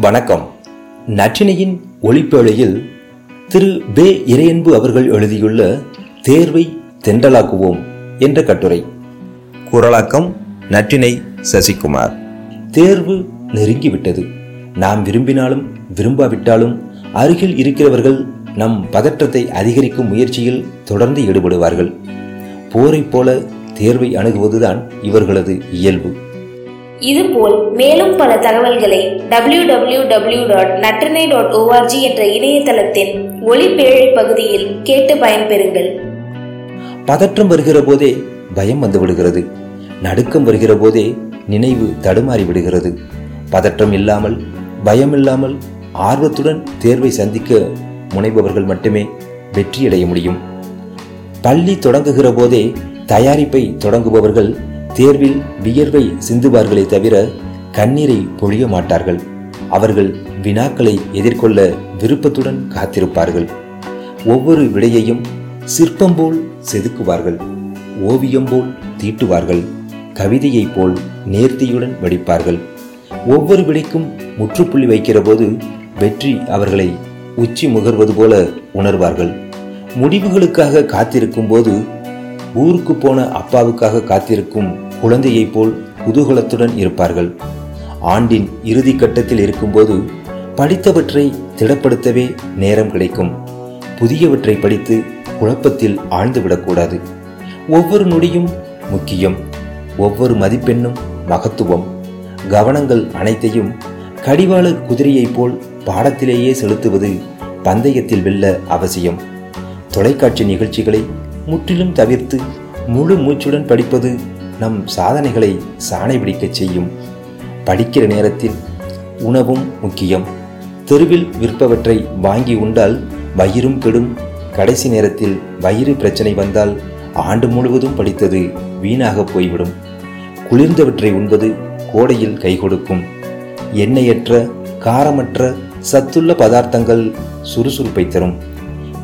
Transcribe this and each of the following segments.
வணக்கம். நற்றினையின் ஒளிப்பேழையில் திரு பே இறையன்பு அவர்கள் எழுதியுள்ள தேர்வை தென்றலாக்குவோம் என்ற கட்டுரை. குரலாக்கம் நற்றினை சசிகுமார். தேர்வு நெருங்கிவிட்டது. நாம் விரும்பினாலும் விரும்பாவிட்டாலும் அருகில் இருக்கிறவர்கள் நம் பதற்றத்தை அதிகரிக்கும் முயற்சியில் தொடர்ந்து ஈடுபடுவார்கள். போரைப் போல தேர்வை அணுகுவதுதான் இவர்களது இயல்பு. இதுபோல் மேலும் பல தகவல்களை W W W dot Natrinai dot org என்ற இணையதளத்தின் ஒளிப்பேழை பகுதியில் கேட்டு பயன்பெறுங்கள். பதற்றம் வருகிற போதே பயம் வந்து விடுகிறது. நடுக்கம் வருகிற போதே நினைவு தடுமாறி விடுகிறது. பதற்றம் இல்லாமல் பயம் இல்லாமல் ஆர்வத்துடன் தேர்வை சந்திக்க முனைபவர்கள் மட்டுமே வெற்றியடைய முடியும். பள்ளி தொடங்குகிற போதே தயாரிப்பை தொடங்குபவர்கள் தேர்வில் வியர்வை சிந்துவார்களே தவிர கண்ணீரை பொழிய மாட்டார்கள். அவர்கள் வினாக்களை எதிர்கொள்ள விருப்பத்துடன் காத்திருப்பார்கள். ஒவ்வொரு விடையையும் சிற்பம் போல் செதுக்குவார்கள். ஓவியம் போல் தீட்டுவார்கள். கவிதையைப் போல் நேர்த்தியுடன் வடிப்பார்கள். ஒவ்வொரு விடைக்கும் முற்றுப்புள்ளி வைக்கிற போது வெற்றி அவர்களை உச்சி முகர்வது போல உணர்வார்கள். முடிவுகளுக்காக காத்திருக்கும் போது ஊருக்கு போன அப்பாவுக்காக காத்திருக்கும் குழந்தையைப் போல் குதூகலத்துடன் இருப்பார்கள். ஆண்டின் இறுதி கட்டத்தில் இருக்கும்போது படித்தவற்றை திடப்படுத்தவே நேரம் கிடைக்கும். புதியவற்றை படித்து குழப்பத்தில் ஆழ்ந்துவிடக்கூடாது ஒவ்வொரு நொடியும் முக்கியம். ஒவ்வொரு மதிப்பெண்ணும் மகத்துவம். கவனங்கள் அனைத்தையும் கடிவாள குதிரையைப் போல் பாடத்திலேயே செலுத்துவது பந்தயத்தில் வெல்ல அவசியம். தொலைக்காட்சி நிகழ்ச்சிகளை முற்றிலும் தவிர்த்து முழு மூச்சுடன் படிப்பது நம் சாதனைகளை சாணை பிடிக்கச் செய்யும். படிக்கிற நேரத்தில் உணவும் முக்கியம். தெருவில் விற்பவற்றை வாங்கி உண்டால் வயிறும் கெடும். கடைசி நேரத்தில் வயிறு பிரச்சனை வந்தால் ஆண்டு முழுவதும் படித்தது வீணாக போய்விடும். குளிர்ந்தவற்றை உண்பது கோடையில் கை கொடுக்கும். எண்ணெயற்ற காரமற்ற சத்துள்ள பதார்த்தங்கள் சுறுசுறுப்பை தரும்.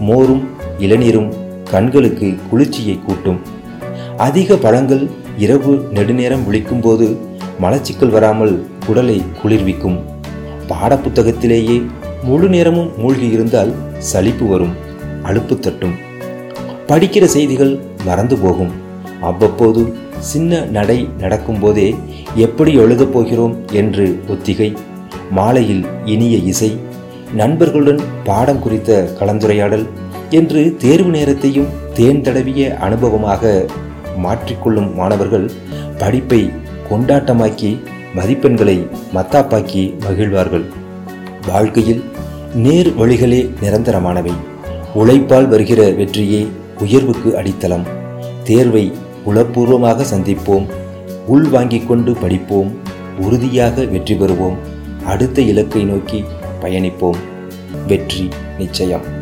மோரும் இளநீரும் கண்களுக்கு குளிர்ச்சியை கூட்டும். அதிக பழங்கள் இரவு நெடுநேரம் விழிக்கும் போது மலச்சிக்கல் வராமல் குடலை குளிர்விக்கும். பாடப்புத்தகத்திலேயே முழு நேரமும் மூழ்கி இருந்தால் சலிப்பு வரும் அலுப்பு தட்டும். படிக்கிற செய்திகள் மறந்து போகும். அவ்வப்போது சின்ன நடை நடக்கும் போதே எப்படி எழுதப் போகிறோம் என்று ஒத்திகை. மாலையில் இனிய இசை நண்பர்களுடன் பாடம் குறித்த கலந்துரையாடல் என்று தேர்வு நேரத்தையும் தேன் தடவிய அனுபவமாக மாற்றிக்கொள்ளும் மாணவர்கள் படிப்பை கொண்டாட்டமாக்கி மதிப்பெண்களை மத்தாப்பாக்கி மகிழ்வார்கள். வாழ்க்கையில் நேர் வழிகளே நிரந்தரமானவை. உழைப்பால் வருகிற வெற்றியே உயர்வுக்கு அடித்தளம். தேர்வை உளப்பூர்வமாக சந்திப்போம். உள் வாங்கிக் கொண்டு படிப்போம். உறுதியாக வெற்றி பெறுவோம். அடுத்த இலக்கை நோக்கி பயணிப்போம். வெற்றி நிச்சயம்.